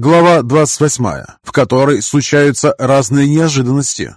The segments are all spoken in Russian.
Глава 28, в которой случаются разные неожиданности.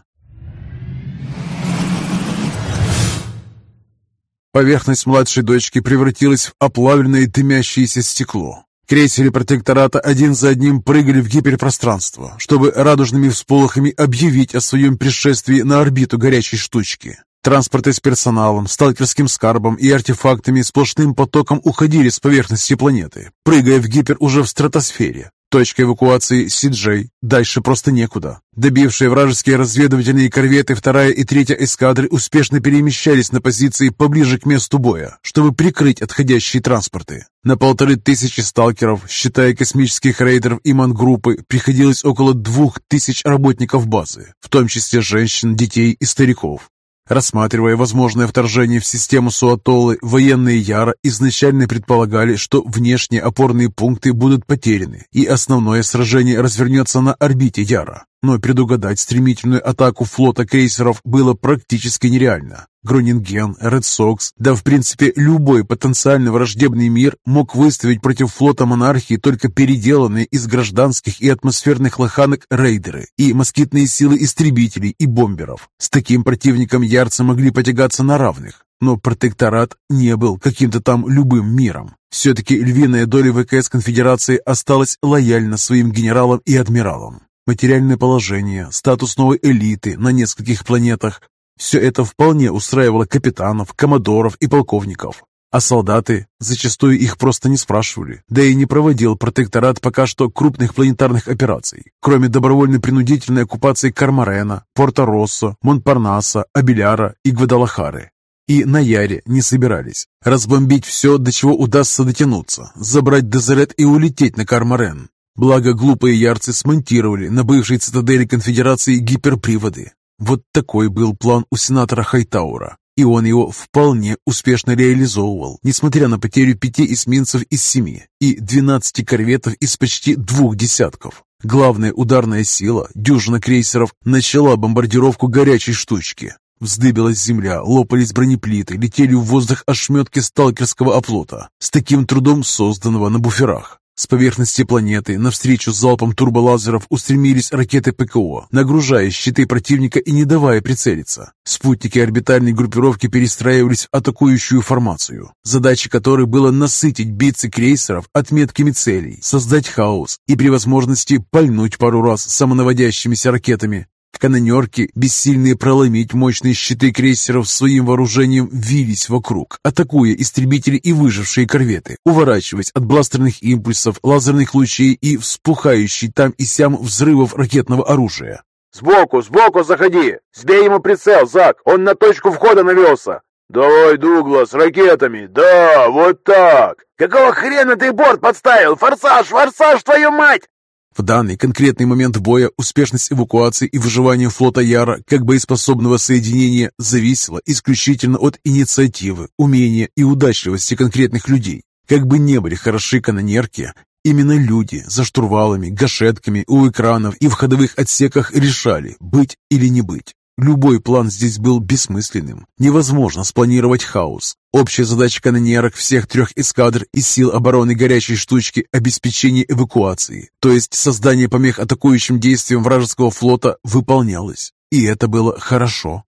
Поверхность младшей дочки превратилась в оплавленное дымящееся стекло. Крейсеры протектората один за одним прыгали в гиперпространство, чтобы радужными всполохами объявить о своем пришествии на орбиту горячей штучки. Транспорты с персоналом, сталкерским скарбом и артефактами сплошным потоком уходили с поверхности планеты, прыгая в гипер уже в стратосфере. Точка эвакуации Сиджей. Дальше просто некуда. Добившие вражеские разведывательные корветы вторая и третья эскадры успешно перемещались на позиции поближе к месту боя, чтобы прикрыть отходящие транспорты. На полторы тысячи сталкеров, считая космических рейдеров и мангруппы, приходилось около двух тысяч работников базы, в том числе женщин, детей и стариков. Рассматривая возможное вторжение в систему Суатолы, военные Яра изначально предполагали, что внешние опорные пункты будут потеряны, и основное сражение развернется на орбите Яра. Но предугадать стремительную атаку флота крейсеров было практически нереально. Гронинген, Ред Сокс, да в принципе любой потенциально враждебный мир мог выставить против флота монархии только переделанные из гражданских и атмосферных лоханок рейдеры и москитные силы истребителей и бомберов. С таким противником ярцы могли потягаться на равных. Но протекторат не был каким-то там любым миром. Все-таки львиная доля ВКС Конфедерации осталась лояльна своим генералам и адмиралам. Материальное положение, статус новой элиты на нескольких планетах, все это вполне устраивало капитанов, коммодоров и полковников. А солдаты, зачастую их просто не спрашивали, да и не проводил протекторат пока что крупных планетарных операций, кроме добровольно-принудительной оккупации Кармарена, Порто-Россо, Монпарнаса, Абеляра и Гвадалахары. И на Яре не собирались. Разбомбить все, до чего удастся дотянуться, забрать Дезерет и улететь на Кармарен. Благо, глупые ярцы смонтировали на бывшей цитадели конфедерации гиперприводы. Вот такой был план у сенатора Хайтаура, и он его вполне успешно реализовывал, несмотря на потерю пяти эсминцев из семи и двенадцати корветов из почти двух десятков. Главная ударная сила, дюжина крейсеров, начала бомбардировку горячей штучки. Вздыбилась земля, лопались бронеплиты, летели в воздух ошметки сталкерского оплота, с таким трудом созданного на буферах. С поверхности планеты навстречу залпам турболазеров устремились ракеты ПКО, нагружая щиты противника и не давая прицелиться. Спутники орбитальной группировки перестраивались в атакующую формацию, задачей которой было насытить битцы крейсеров отметками целей, создать хаос и при возможности пальнуть пару раз самонаводящимися ракетами. Канонерки, бессильные проломить мощные щиты крейсеров своим вооружением, вились вокруг, атакуя истребители и выжившие корветы, уворачиваясь от бластерных импульсов, лазерных лучей и вспухающей там и сям взрывов ракетного оружия. «Сбоку, сбоку заходи! Сбей ему прицел, Зак! Он на точку входа навелся!» «Давай, Дуглас, ракетами! Да, вот так!» «Какого хрена ты борт подставил? Форсаж, форсаж, твою мать!» В данный конкретный момент боя успешность эвакуации и выживания флота Яра как боеспособного соединения зависела исключительно от инициативы, умения и удачливости конкретных людей. Как бы не были хороши канонерки, именно люди за штурвалами, гашетками, у экранов и в ходовых отсеках решали, быть или не быть. Любой план здесь был бессмысленным. Невозможно спланировать хаос. Общая задача канонерок всех трех эскадр и сил обороны горячей штучки – обеспечение эвакуации, то есть создание помех атакующим действиям вражеского флота выполнялось. И это было хорошо.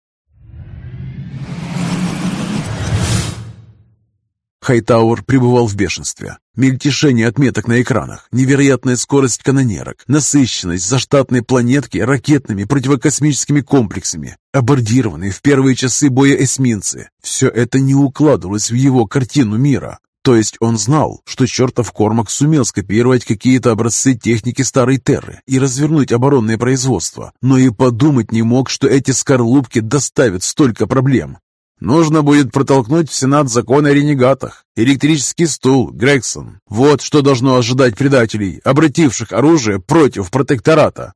Хайтауэр пребывал в бешенстве. Мельтешение отметок на экранах, невероятная скорость канонерок, насыщенность заштатной планетки ракетными противокосмическими комплексами, абордированные в первые часы боя эсминцы. Все это не укладывалось в его картину мира. То есть он знал, что чертов Кормак сумел скопировать какие-то образцы техники старой Терры и развернуть оборонное производство, но и подумать не мог, что эти скорлупки доставят столько проблем. Нужно будет протолкнуть в Сенат закон о ренегатах. Электрический стул, Грегсон. Вот что должно ожидать предателей, обративших оружие против протектората.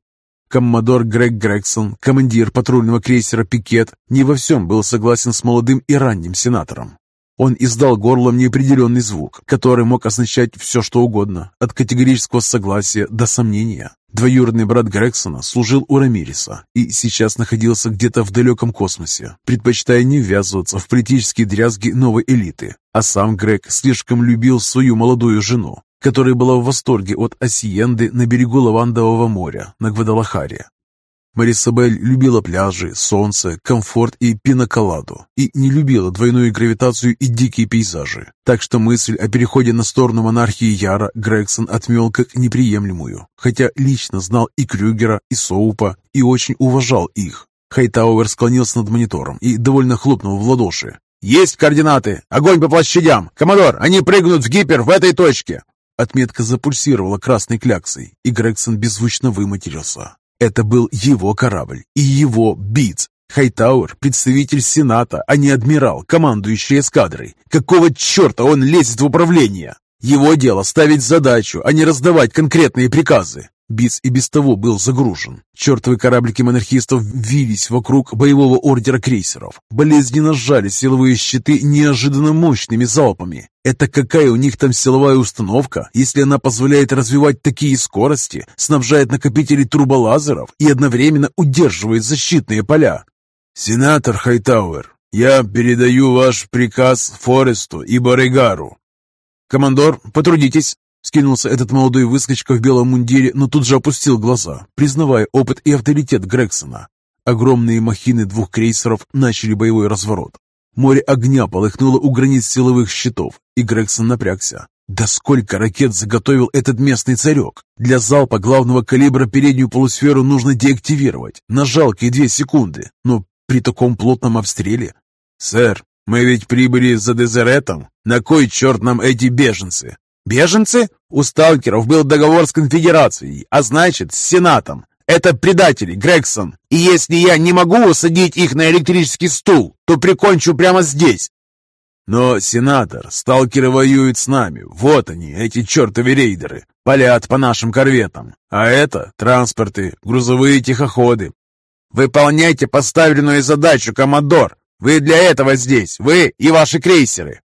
Коммодор Грег Грегсон, командир патрульного крейсера «Пикет», не во всем был согласен с молодым и ранним сенатором. Он издал горлом неопределенный звук, который мог означать все, что угодно, от категорического согласия до сомнения. Двоюродный брат Грексона служил у Рамириса и сейчас находился где-то в далеком космосе, предпочитая не ввязываться в политические дрязги новой элиты. А сам Грег слишком любил свою молодую жену, которая была в восторге от Осиенды на берегу Лавандового моря на Гвадалахаре. Марисабель любила пляжи, солнце, комфорт и пиноколаду, и не любила двойную гравитацию и дикие пейзажи. Так что мысль о переходе на сторону монархии Яра Грегсон отмел как неприемлемую, хотя лично знал и Крюгера, и Соупа, и очень уважал их. Хайтауэр склонился над монитором и довольно хлопнул в ладоши. «Есть координаты! Огонь по площадям! Коммодор, они прыгнут в гипер в этой точке!» Отметка запульсировала красной кляксой, и Грегсон беззвучно выматерился. Это был его корабль и его Биц. Хайтауэр – представитель Сената, а не адмирал, командующий эскадрой. Какого черта он лезет в управление? Его дело ставить задачу, а не раздавать конкретные приказы. Биц и без того был загружен. Чертовы кораблики монархистов вились вокруг боевого ордера крейсеров. Болезненно сжали силовые щиты неожиданно мощными залпами. Это какая у них там силовая установка, если она позволяет развивать такие скорости, снабжает накопители турболазеров и одновременно удерживает защитные поля? «Сенатор Хайтауэр, я передаю ваш приказ Форесту и Баригару». «Командор, потрудитесь!» Скинулся этот молодой выскочка в белом мундире, но тут же опустил глаза, признавая опыт и авторитет Грексона. Огромные махины двух крейсеров начали боевой разворот. Море огня полыхнуло у границ силовых щитов, и Грегсон напрягся. Да сколько ракет заготовил этот местный царек? Для залпа главного калибра переднюю полусферу нужно деактивировать на жалкие две секунды. Но при таком плотном обстреле... «Сэр, мы ведь прибыли за Дезеретом. На кой черт нам эти беженцы? Беженцы? У сталкеров был договор с конфедерацией, а значит, с Сенатом. Это предатели, Грегсон. И если я не могу усадить их на электрический стул, то прикончу прямо здесь. Но, сенатор, сталкеры воюют с нами. Вот они, эти чертовы рейдеры. Палят по нашим корветам. А это транспорты, грузовые тихоходы. Выполняйте поставленную задачу, коммодор. Вы для этого здесь, вы и ваши крейсеры.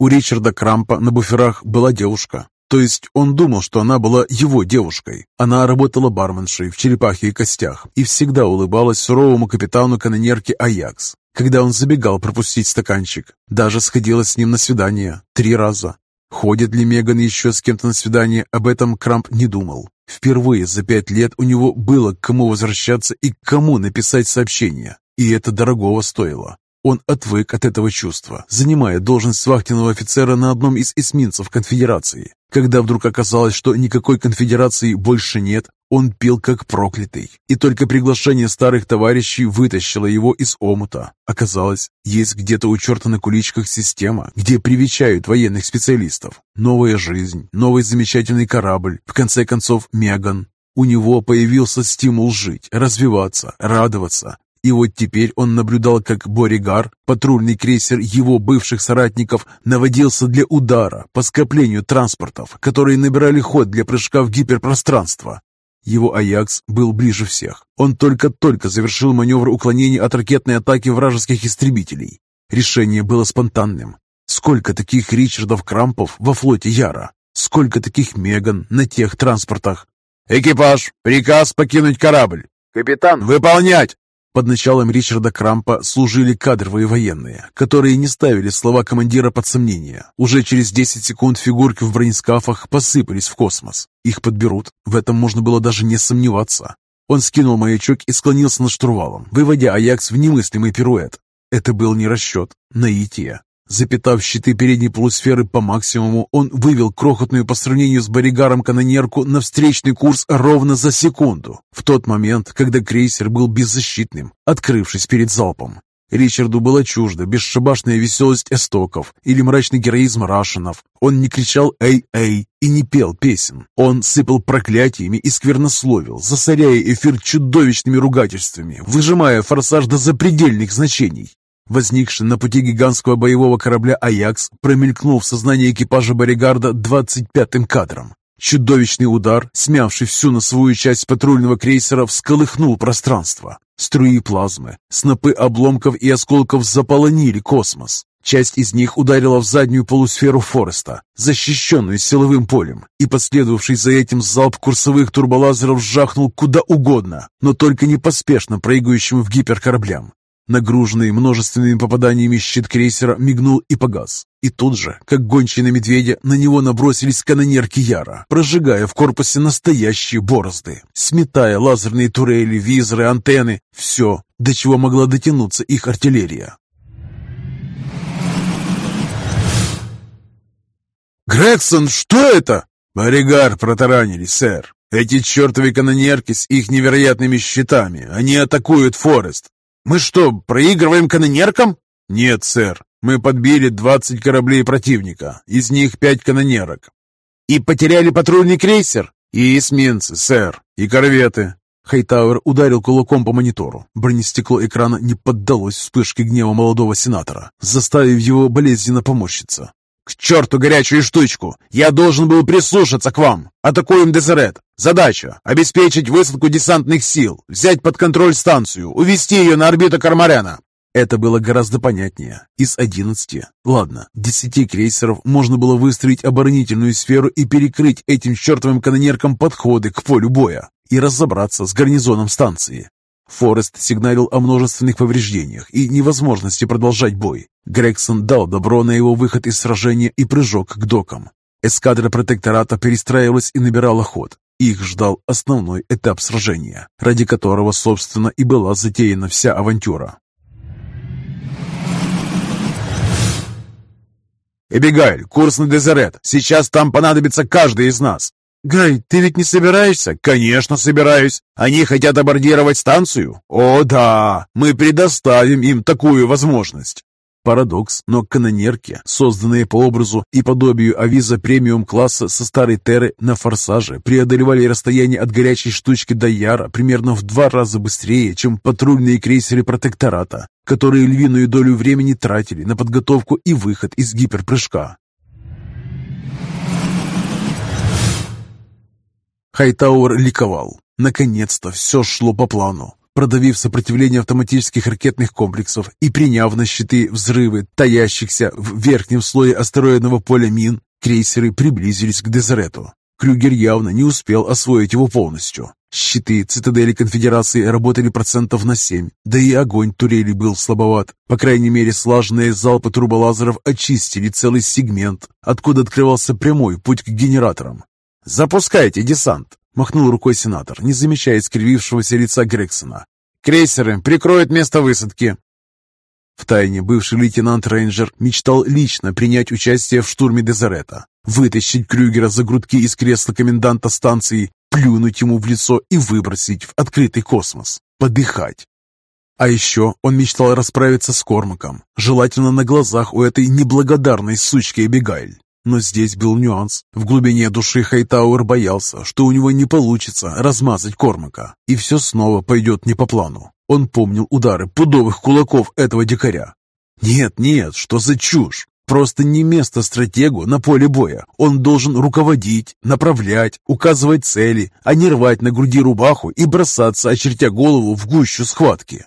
У Ричарда Крампа на буферах была девушка. То есть он думал, что она была его девушкой. Она работала барменшей в черепахе и костях и всегда улыбалась суровому капитану канонерки Аякс, когда он забегал пропустить стаканчик. Даже сходила с ним на свидание три раза. Ходит ли Меган еще с кем-то на свидание, об этом Крамп не думал. Впервые за пять лет у него было к кому возвращаться и к кому написать сообщение. И это дорогого стоило. Он отвык от этого чувства, занимая должность вахтенного офицера на одном из эсминцев конфедерации. Когда вдруг оказалось, что никакой конфедерации больше нет, он пил как проклятый, и только приглашение старых товарищей вытащило его из омута. Оказалось, есть где-то у черта на куличках система, где привечают военных специалистов. Новая жизнь, новый замечательный корабль, в конце концов Меган. У него появился стимул жить, развиваться, радоваться, и вот теперь он наблюдал, как Боригар, патрульный крейсер его бывших соратников, наводился для удара по скоплению транспортов, которые набирали ход для прыжка в гиперпространство. Его «Аякс» был ближе всех. Он только-только завершил маневр уклонения от ракетной атаки вражеских истребителей. Решение было спонтанным. Сколько таких Ричардов Крампов во флоте Яра? Сколько таких Меган на тех транспортах? «Экипаж! Приказ покинуть корабль!» «Капитан!» «Выполнять!» Под началом Ричарда Крампа служили кадровые военные, которые не ставили слова командира под сомнение. Уже через 10 секунд фигурки в бронескафах посыпались в космос. Их подберут, в этом можно было даже не сомневаться. Он скинул маячок и склонился над штурвалом, выводя Аякс в немыслимый пируэт. Это был не расчет, наитие. Запитав щиты передней полусферы по максимуму, он вывел крохотную по сравнению с Боригаром канонерку на встречный курс ровно за секунду, в тот момент, когда крейсер был беззащитным, открывшись перед залпом. Ричарду была чужда бесшабашная веселость эстоков или мрачный героизм рашенов. Он не кричал «Эй-эй» и не пел песен. Он сыпал проклятиями и сквернословил, засоряя эфир чудовищными ругательствами, выжимая форсаж до запредельных значений. Возникший на пути гигантского боевого корабля «Аякс» промелькнул в сознании экипажа Боригарда 25-м кадром. Чудовищный удар, смявший всю носовую часть патрульного крейсера, всколыхнул пространство. Струи плазмы, снопы обломков и осколков заполонили космос. Часть из них ударила в заднюю полусферу Фореста, защищенную силовым полем, и последовавший за этим залп курсовых турболазеров сжахнул куда угодно, но только не поспешно прыгающим в гиперкораблям. Нагруженный множественными попаданиями щит крейсера мигнул и погас. И тут же, как гончие на медведя, на него набросились канонерки Яра, прожигая в корпусе настоящие борозды, сметая лазерные турели, визоры, антенны, все, до чего могла дотянуться их артиллерия. «Грегсон, что это?» «Боригар протаранили, сэр. Эти чертовы канонерки с их невероятными щитами, они атакуют Форест. «Мы что, проигрываем канонеркам?» «Нет, сэр. Мы подбили 20 кораблей противника, из них 5 канонерок». «И потеряли патрульный крейсер?» «И эсминцы, сэр, и корветы». Хайтауэр ударил кулаком по монитору. Бронестекло экрана не поддалось вспышке гнева молодого сенатора, заставив его болезненно поморщиться. «К черту горячую штучку! Я должен был прислушаться к вам! Атакуем Дезерет! Задача – обеспечить высадку десантных сил, взять под контроль станцию, увести ее на орбиту Кармарена!» Это было гораздо понятнее. Из одиннадцати, ладно, десяти крейсеров можно было выстроить оборонительную сферу и перекрыть этим чертовым канонеркам подходы к полю боя и разобраться с гарнизоном станции. Форест сигналил о множественных повреждениях и невозможности продолжать бой. Грегсон дал добро на его выход из сражения и прыжок к докам. Эскадра протектората перестраивалась и набирала ход. Их ждал основной этап сражения, ради которого, собственно, и была затеяна вся авантюра. «Эбигайль, курс на Дезерет. Сейчас там понадобится каждый из нас. «Гай, ты ведь не собираешься?» «Конечно собираюсь. Они хотят абордировать станцию?» «О, да! Мы предоставим им такую возможность!» Парадокс, но канонерки, созданные по образу и подобию авиза премиум-класса со старой Терры на форсаже, преодолевали расстояние от горячей штучки до Яра примерно в два раза быстрее, чем патрульные крейсеры протектората, которые львиную долю времени тратили на подготовку и выход из гиперпрыжка. Хайтауэр ликовал. Наконец-то все шло по плану. Продавив сопротивление автоматических ракетных комплексов и приняв на щиты взрывы, таящихся в верхнем слое астероидного поля мин, крейсеры приблизились к Дезерету. Крюгер явно не успел освоить его полностью. Щиты цитадели конфедерации работали процентов на 7, да и огонь турели был слабоват. По крайней мере, слаженные залпы турболазеров очистили целый сегмент, откуда открывался прямой путь к генераторам. «Запускайте десант!» — махнул рукой сенатор, не замечая скривившегося лица Грексона. «Крейсеры прикроют место высадки!» Втайне бывший лейтенант Рейнджер мечтал лично принять участие в штурме Дезерета, вытащить Крюгера за грудки из кресла коменданта станции, плюнуть ему в лицо и выбросить в открытый космос, подыхать. А еще он мечтал расправиться с Кормаком, желательно на глазах у этой неблагодарной сучки Эбигайль. Но здесь был нюанс. В глубине души Хайтауэр боялся, что у него не получится размазать Кормака, и все снова пойдет не по плану. Он помнил удары пудовых кулаков этого дикаря. Нет, нет, что за чушь? Просто не место стратегу на поле боя. Он должен руководить, направлять, указывать цели, а не рвать на груди рубаху и бросаться, очертя голову в гущу схватки.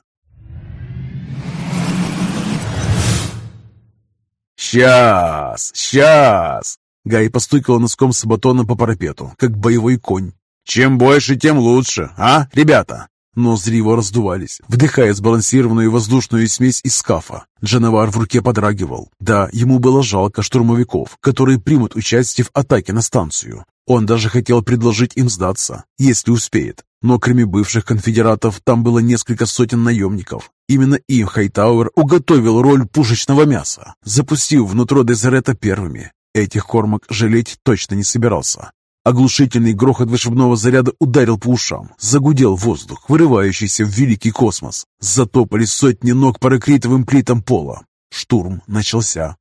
«Сейчас! Сейчас!» Гай постукал носком сабатона по парапету, как боевой конь. «Чем больше, тем лучше, а, ребята?» Ноздри его раздувались, вдыхая сбалансированную воздушную смесь из скафа. Джанавар в руке подрагивал. Да, ему было жалко штурмовиков, которые примут участие в атаке на станцию. Он даже хотел предложить им сдаться, если успеет. Но кроме бывших конфедератов, там было несколько сотен наемников. Именно им Хайтауэр уготовил роль пушечного мяса, запустив внутрь Дезерета первыми. Этих Кормак жалеть точно не собирался. Оглушительный грохот вышибного заряда ударил по ушам, загудел воздух, вырывающийся в великий космос. Затопали сотни ног по ракритовым плитам пола. Штурм начался.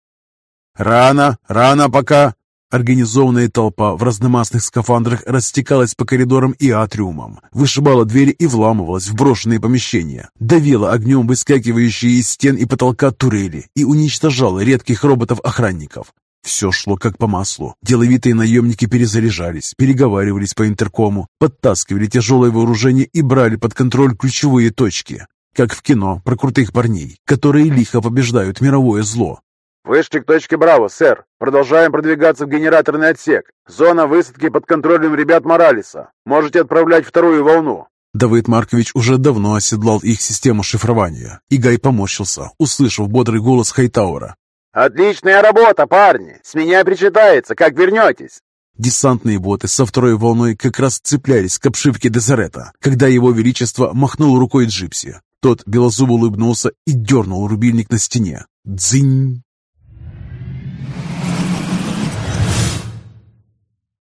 «Рано, рано пока!» Организованная толпа в разномастных скафандрах растекалась по коридорам и атриумам, вышибала двери и вламывалась в брошенные помещения, давила огнем выскакивающие из стен и потолка турели и уничтожала редких роботов-охранников. Все шло как по маслу. Деловитые наемники перезаряжались, переговаривались по интеркому, подтаскивали тяжелое вооружение и брали под контроль ключевые точки. Как в кино про крутых парней, которые лихо побеждают мировое зло. «Вышли к точке Браво, сэр. Продолжаем продвигаться в генераторный отсек. Зона высадки под контролем ребят Моралиса. Можете отправлять вторую волну». Давид Маркович уже давно оседлал их систему шифрования, и Гай поморщился, услышав бодрый голос Хайтаура. «Отличная работа, парни! С меня причитается, как вернетесь!» Десантные боты со второй волной как раз цеплялись к обшивке Дезерета, когда его величество махнул рукой Джипси. Тот белозубо улыбнулся и дернул рубильник на стене. Дзынь!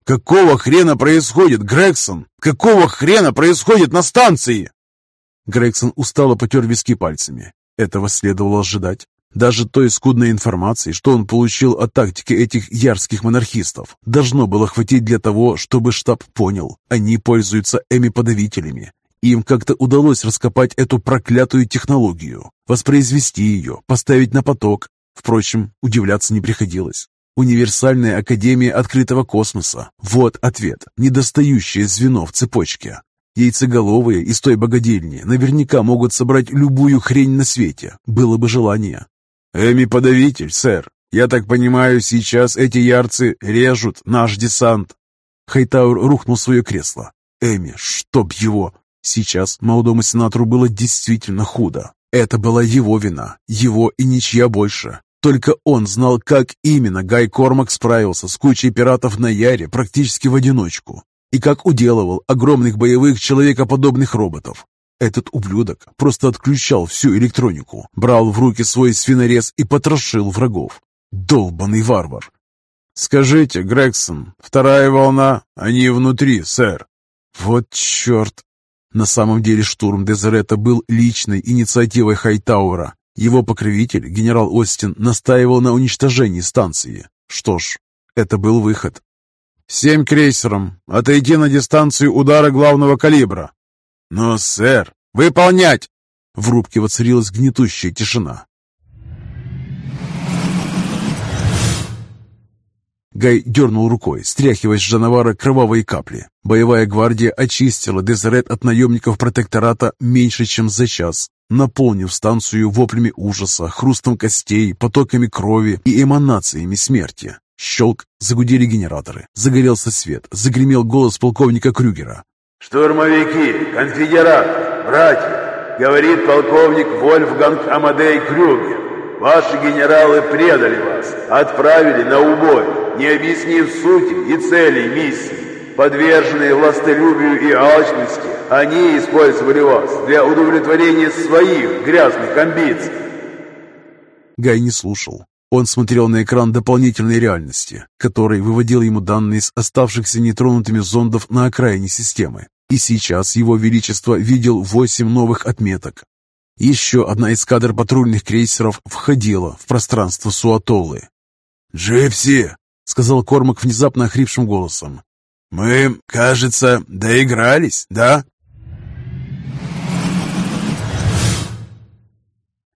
«Какого хрена происходит, Грегсон? Какого хрена происходит на станции?» Грегсон устало потер виски пальцами. Этого следовало ожидать. Даже той скудной информации, что он получил о тактике этих ярских монархистов, должно было хватить для того, чтобы штаб понял, они пользуются эми-подавителями. Им как-то удалось раскопать эту проклятую технологию, воспроизвести ее, поставить на поток. Впрочем, удивляться не приходилось. Универсальная Академия Открытого Космоса. Вот ответ, недостающее звено в цепочке. Яйцеголовые из той богадельни наверняка могут собрать любую хрень на свете, было бы желание. «Эми-подавитель, сэр. Я так понимаю, сейчас эти ярцы режут наш десант». Хайтаур рухнул в свое кресло. «Эми, чтоб его!» Сейчас молодому сенатору было действительно худо. Это была его вина, его и ничья больше. Только он знал, как именно Гай Кормак справился с кучей пиратов на Яре практически в одиночку и как уделывал огромных боевых человекоподобных роботов. Этот ублюдок просто отключал всю электронику, брал в руки свой свинорез и потрошил врагов. Долбанный варвар. «Скажите, Грегсон, вторая волна, они внутри, сэр». «Вот черт!» На самом деле штурм Дезерета был личной инициативой Хайтаура. Его покровитель, генерал Остин, настаивал на уничтожении станции. Что ж, это был выход. «Семь крейсерам. Отойти на дистанцию удара главного калибра. «Но, сэр, выполнять!» В рубке воцарилась гнетущая тишина. Гай дернул рукой, стряхивая с Жанавара кровавые капли. Боевая гвардия очистила Дезерет от наемников протектората меньше, чем за час, наполнив станцию воплями ужаса, хрустом костей, потоками крови и эманациями смерти. Щелк, загудели генераторы, загорелся свет, загремел голос полковника Крюгера. «Штурмовики, конфедераты, братья!» — говорит полковник Вольфганг Амадей Крюгер. «Ваши генералы предали вас, отправили на убой, не объяснив сути и целей миссии. Подверженные властолюбию и алчности, они использовали вас для удовлетворения своих грязных амбиций». Гай не слушал. Он смотрел на экран дополнительной реальности, который выводил ему данные с оставшихся нетронутыми зондов на окраине системы. И сейчас его величество видел восемь новых отметок. Еще одна эскадра патрульных крейсеров входила в пространство Суатолы. «Джипси!» — сказал Кормак внезапно охрипшим голосом. «Мы, кажется, доигрались, да?»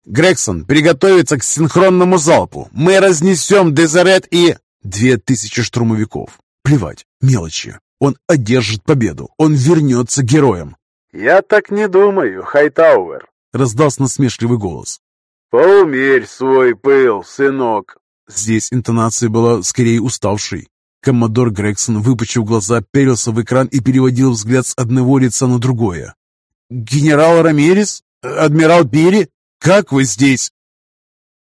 «Грегсон, приготовиться к синхронному залпу! Мы разнесем Дезерет и...» «Две тысячи штурмовиков! Плевать, мелочи! Он одержит победу. Он вернется героем. «Я так не думаю, Хайтауэр», — раздался насмешливый голос. «Поумерь свой пыл, сынок». Здесь интонация была скорее уставшей. Коммодор Грегсон, выпучив глаза, перился в экран и переводил взгляд с одного лица на другое. «Генерал Рамирес? Адмирал Пири? Как вы здесь?»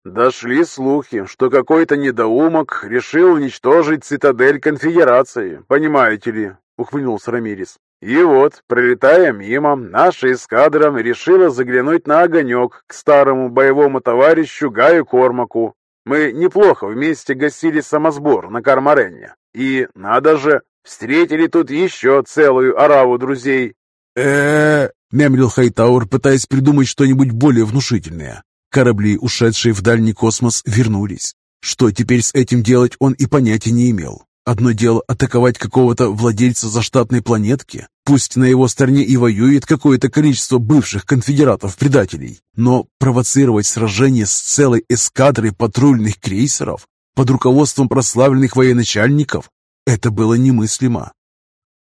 Дошли слухи, что какой-то недоумок решил уничтожить цитадель конфедерации, понимаете ли, ухмыльнулся Рамирис. И вот, пролетая мимо, наша эскадра решила заглянуть на огонек к старому боевому товарищу Гаю Кормаку. Мы неплохо вместе гасили самосбор на Кармарене. И, надо же, встретили тут еще целую ораву друзей. э мямлил Хайтаур, пытаясь придумать что-нибудь более внушительное. Корабли, ушедшие в дальний космос, вернулись. Что теперь с этим делать, он и понятия не имел. Одно дело атаковать какого-то владельца заштатной планетки, пусть на его стороне и воюет какое-то количество бывших конфедератов-предателей, но провоцировать сражение с целой эскадрой патрульных крейсеров под руководством прославленных военачальников – это было немыслимо.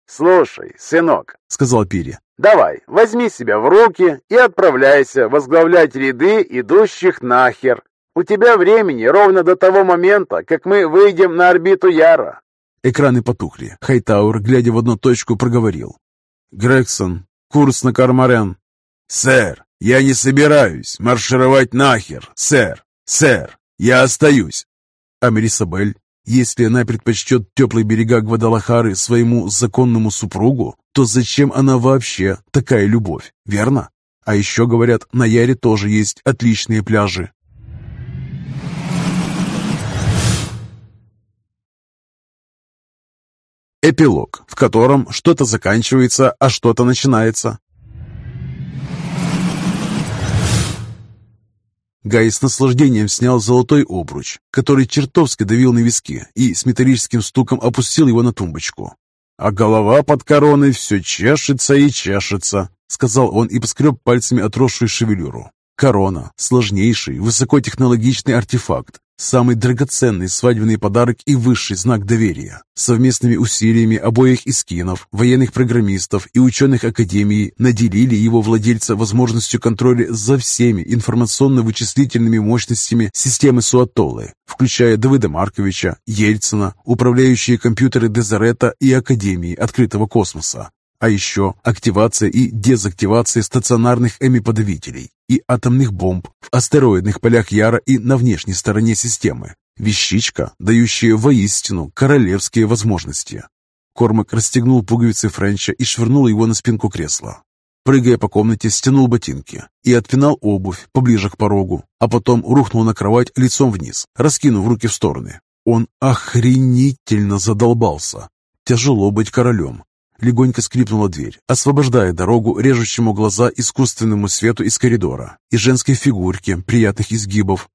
«Слушай, сынок», — сказал Пири, Давай, возьми себя в руки и отправляйся возглавлять ряды идущих нахер. У тебя времени ровно до того момента, как мы выйдем на орбиту Яра. Экраны потухли. Хайтауэр, глядя в одну точку, проговорил. «Грегсон, курс на Кармарен». «Сэр, я не собираюсь маршировать нахер, сэр! Сэр, я остаюсь!» А если она предпочтет теплые берега Гвадалахары своему законному супругу, то зачем она вообще такая любовь, верно? А еще, говорят, на Яре тоже есть отличные пляжи. Эпилог, в котором что-то заканчивается, а что-то начинается. Гай с наслаждением снял золотой обруч, который чертовски давил на виски, и с металлическим стуком опустил его на тумбочку. А голова под короной все чешется и чешется, сказал он и поскреб пальцами отросшую шевелюру. Корона – сложнейший, высокотехнологичный артефакт, самый драгоценный свадебный подарок и высший знак доверия. Совместными усилиями обоих искинов, военных программистов и ученых Академии наделили его владельца возможностью контроля за всеми информационно-вычислительными мощностями системы Суатолы, включая Давида Марковича, Ельцина, управляющие компьютеры Дезерета и Академии открытого космоса, а еще активация и дезактивация стационарных эмиподавителей и атомных бомб в астероидных полях Яра и на внешней стороне системы. Вещичка, дающая воистину королевские возможности. Кормак расстегнул пуговицы Френча и швырнул его на спинку кресла. Прыгая по комнате, стянул ботинки и отпинал обувь поближе к порогу, а потом рухнул на кровать лицом вниз, раскинув руки в стороны. Он охренительно задолбался. Тяжело быть королем, Легонько скрипнула дверь, освобождая дорогу режущему глаза искусственному свету из коридора и женской фигурке приятных изгибов.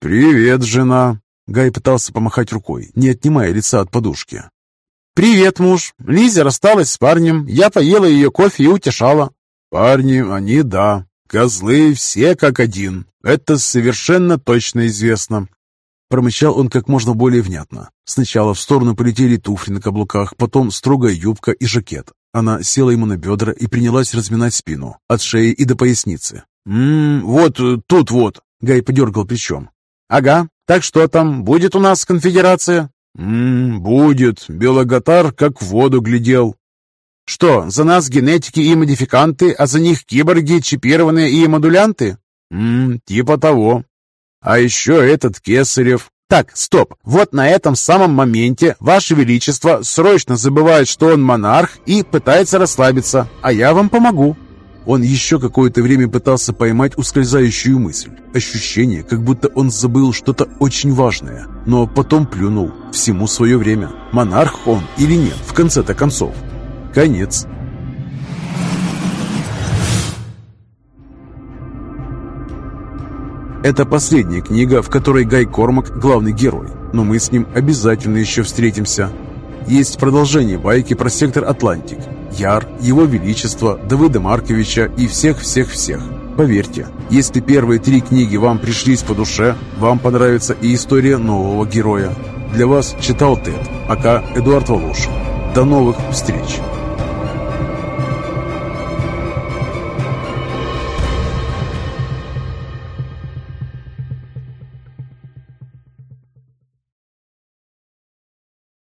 «Привет, жена!» Гай пытался помахать рукой, не отнимая лица от подушки. «Привет, муж! Лиза рассталась с парнем. Я поела ее кофе и утешала». «Парни, они да. Козлы все как один. Это совершенно точно известно. Промычал он как можно более внятно. Сначала в сторону полетели туфли на каблуках, потом строгая юбка и жакет. Она села ему на бедра и принялась разминать спину, от шеи и до поясницы. «Ммм, вот тут вот!» Гай подергал плечом. «Ага, так что там, будет у нас конфедерация?» «Ммм, будет. Белоготар как в воду глядел». «Что, за нас генетики и модификанты, а за них киборги, чипированные и модулянты?» «Ммм, типа того. А еще этот Кесарев. Так, стоп. Вот на этом самом моменте Ваше Величество срочно забывает, что он монарх и пытается расслабиться, а я вам помогу. Он еще какое-то время пытался поймать ускользающую мысль. Ощущение, как будто он забыл что-то очень важное, но потом плюнул. Всему свое время. Монарх он или нет, в конце-то концов. Конец. Это последняя книга, в которой Гай Кормак главный герой, но мы с ним обязательно еще встретимся. Есть продолжение байки про сектор Атлантик, Яр, Его Величество, Давыда Марковича и всех-всех-всех. Поверьте, если первые три книги вам пришлись по душе, вам понравится и история нового героя. Для вас читал Тед, aka Эдуард Волошин. До новых встреч!